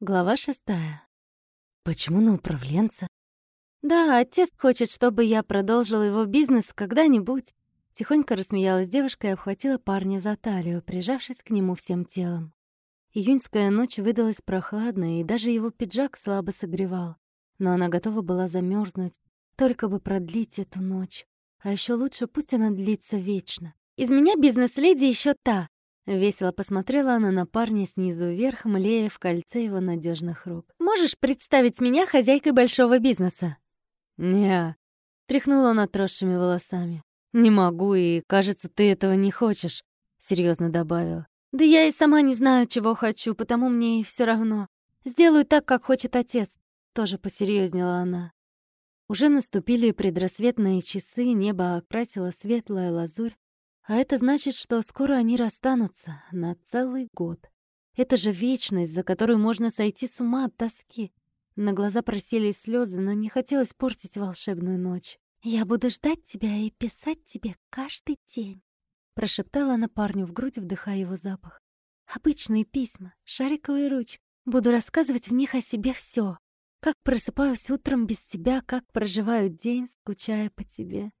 Глава шестая. Почему на управленца? Да, отец хочет, чтобы я продолжила его бизнес когда-нибудь. Тихонько рассмеялась девушка и обхватила парня за талию, прижавшись к нему всем телом. Июньская ночь выдалась прохладной, и даже его пиджак слабо согревал. Но она готова была замерзнуть, только бы продлить эту ночь. А еще лучше пусть она длится вечно. Из меня бизнес-леди еще та, Весело посмотрела она на парня снизу вверх, млея в кольце его надежных рук. «Можешь представить меня хозяйкой большого бизнеса?» «Не», — тряхнула она отросшими волосами. «Не могу, и, кажется, ты этого не хочешь», — серьезно добавила. «Да я и сама не знаю, чего хочу, потому мне и все равно. Сделаю так, как хочет отец», — тоже посерьезнела она. Уже наступили предрассветные часы, небо окрасила светлая лазурь, а это значит, что скоро они расстанутся на целый год. Это же вечность, за которую можно сойти с ума от тоски. На глаза просились слезы, но не хотелось портить волшебную ночь. «Я буду ждать тебя и писать тебе каждый день», — прошептала она парню в грудь, вдыхая его запах. «Обычные письма, шариковые ручки. Буду рассказывать в них о себе все. Как просыпаюсь утром без тебя, как проживаю день, скучая по тебе.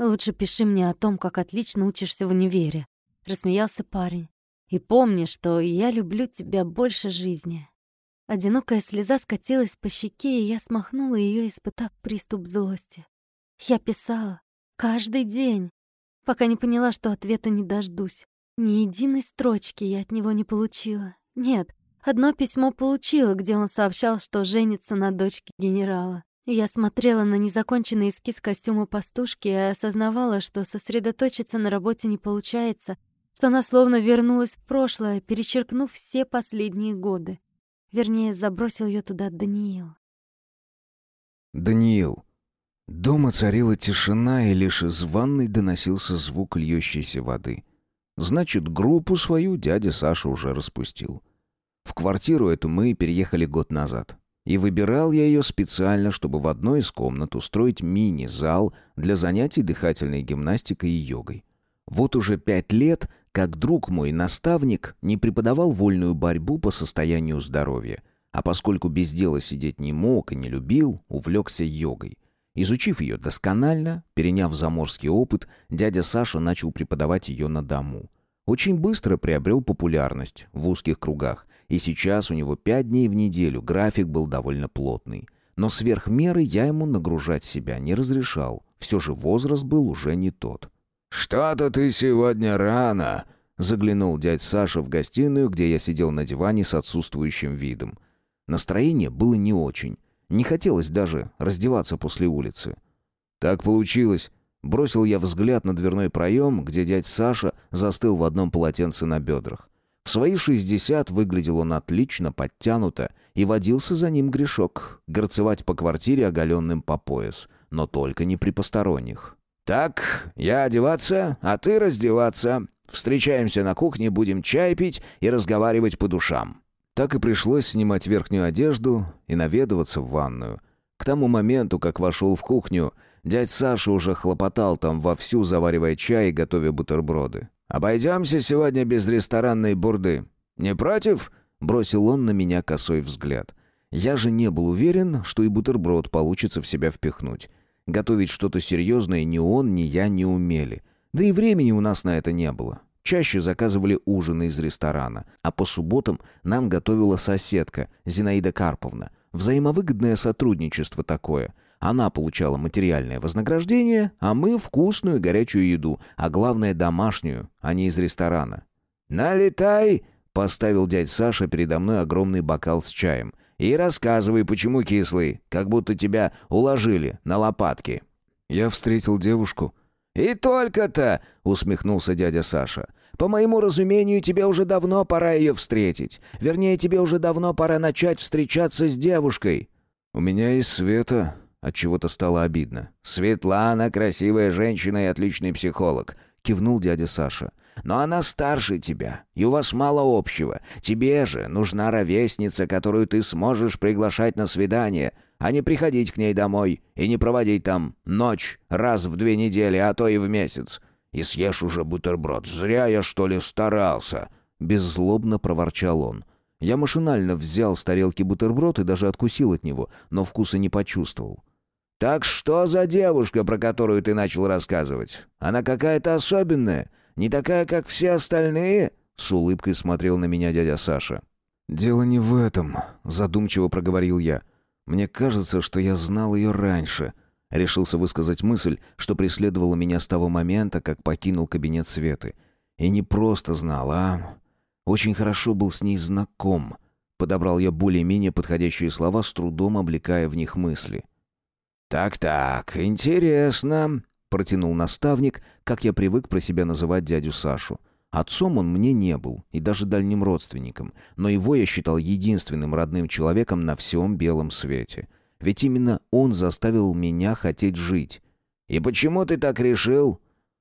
«Лучше пиши мне о том, как отлично учишься в универе», — рассмеялся парень. «И помни, что я люблю тебя больше жизни». Одинокая слеза скатилась по щеке, и я смахнула ее, испытав приступ злости. Я писала. Каждый день. Пока не поняла, что ответа не дождусь. Ни единой строчки я от него не получила. Нет, одно письмо получила, где он сообщал, что женится на дочке генерала. Я смотрела на незаконченный эскиз костюма пастушки и осознавала, что сосредоточиться на работе не получается, что она словно вернулась в прошлое, перечеркнув все последние годы. Вернее, забросил ее туда Даниил. Даниил. Дома царила тишина, и лишь из ванной доносился звук льющейся воды. Значит, группу свою дядя Саша уже распустил. В квартиру эту мы переехали год назад. И выбирал я ее специально, чтобы в одной из комнат устроить мини-зал для занятий дыхательной гимнастикой и йогой. Вот уже пять лет, как друг мой наставник не преподавал вольную борьбу по состоянию здоровья, а поскольку без дела сидеть не мог и не любил, увлекся йогой. Изучив ее досконально, переняв заморский опыт, дядя Саша начал преподавать ее на дому. Очень быстро приобрел популярность в узких кругах, и сейчас у него пять дней в неделю, график был довольно плотный. Но сверх меры я ему нагружать себя не разрешал. Все же возраст был уже не тот. «Что-то ты сегодня рано!» Заглянул дядь Саша в гостиную, где я сидел на диване с отсутствующим видом. Настроение было не очень. Не хотелось даже раздеваться после улицы. «Так получилось. Бросил я взгляд на дверной проем, где дядь Саша застыл в одном полотенце на бедрах. Свои шестьдесят выглядел он отлично, подтянуто, и водился за ним грешок — горцевать по квартире оголенным по пояс, но только не при посторонних. «Так, я одеваться, а ты раздеваться. Встречаемся на кухне, будем чай пить и разговаривать по душам». Так и пришлось снимать верхнюю одежду и наведываться в ванную. К тому моменту, как вошел в кухню, дядь Саша уже хлопотал там вовсю, заваривая чай и готовя бутерброды. «Обойдемся сегодня без ресторанной бурды. Не против?» — бросил он на меня косой взгляд. Я же не был уверен, что и бутерброд получится в себя впихнуть. Готовить что-то серьезное ни он, ни я не умели. Да и времени у нас на это не было. Чаще заказывали ужины из ресторана, а по субботам нам готовила соседка Зинаида Карповна. Взаимовыгодное сотрудничество такое — она получала материальное вознаграждение, а мы вкусную горячую еду, а главное домашнюю, а не из ресторана. «Налетай!» — поставил дядь Саша передо мной огромный бокал с чаем. «И рассказывай, почему кислый, как будто тебя уложили на лопатки». Я встретил девушку. «И только-то!» — усмехнулся дядя Саша. «По моему разумению, тебе уже давно пора ее встретить. Вернее, тебе уже давно пора начать встречаться с девушкой». «У меня есть Света», от чего-то стало обидно. Светлана красивая женщина и отличный психолог, кивнул дядя Саша. Но она старше тебя, и у вас мало общего. Тебе же нужна ровесница, которую ты сможешь приглашать на свидание, а не приходить к ней домой и не проводить там ночь раз в две недели, а то и в месяц. И съешь уже бутерброд. Зря я, что ли, старался. Беззлобно проворчал он. Я машинально взял с тарелки бутерброд и даже откусил от него, но вкуса не почувствовал. «Так что за девушка, про которую ты начал рассказывать? Она какая-то особенная? Не такая, как все остальные?» С улыбкой смотрел на меня дядя Саша. «Дело не в этом», — задумчиво проговорил я. «Мне кажется, что я знал ее раньше». Решился высказать мысль, что преследовала меня с того момента, как покинул кабинет Светы. И не просто знал, а... Очень хорошо был с ней знаком. Подобрал я более-менее подходящие слова, с трудом облекая в них мысли. «Так-так, интересно», — протянул наставник, как я привык про себя называть дядю Сашу. Отцом он мне не был, и даже дальним родственником, но его я считал единственным родным человеком на всем белом свете. Ведь именно он заставил меня хотеть жить. «И почему ты так решил?»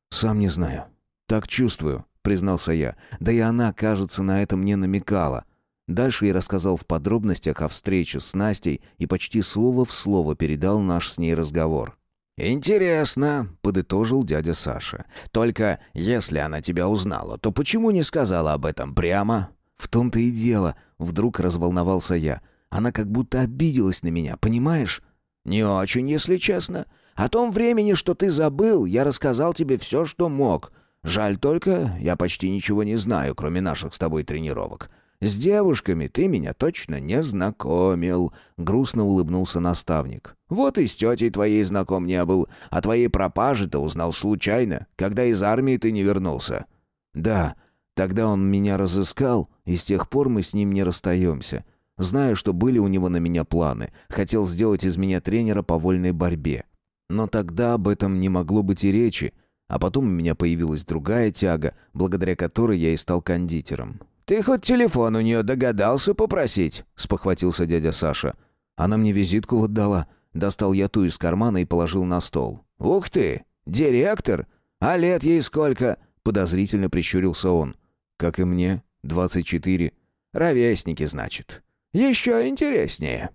«Сам не знаю. Так чувствую», — признался я. Да и она, кажется, на это мне намекала. Дальше я рассказал в подробностях о встрече с Настей и почти слово в слово передал наш с ней разговор. «Интересно», — подытожил дядя Саша. «Только если она тебя узнала, то почему не сказала об этом прямо?» «В том-то и дело», — вдруг разволновался я. «Она как будто обиделась на меня, понимаешь?» «Не очень, если честно. О том времени, что ты забыл, я рассказал тебе все, что мог. Жаль только, я почти ничего не знаю, кроме наших с тобой тренировок. С девушками ты меня точно не знакомил», — грустно улыбнулся наставник. «Вот и с тетей твоей знаком не был, а твоей пропаже-то узнал случайно, когда из армии ты не вернулся». «Да, тогда он меня разыскал, и с тех пор мы с ним не расстаемся. Знаю, что были у него на меня планы. Хотел сделать из меня тренера по вольной борьбе. Но тогда об этом не могло быть и речи. А потом у меня появилась другая тяга, благодаря которой я и стал кондитером. «Ты хоть телефон у нее догадался попросить?» — спохватился дядя Саша. Она мне визитку вот дала. Достал я ту из кармана и положил на стол. «Ух ты! Директор? А лет ей сколько?» — подозрительно прищурился он. «Как и мне. Двадцать четыре. Ровесники, значит. Еще интереснее».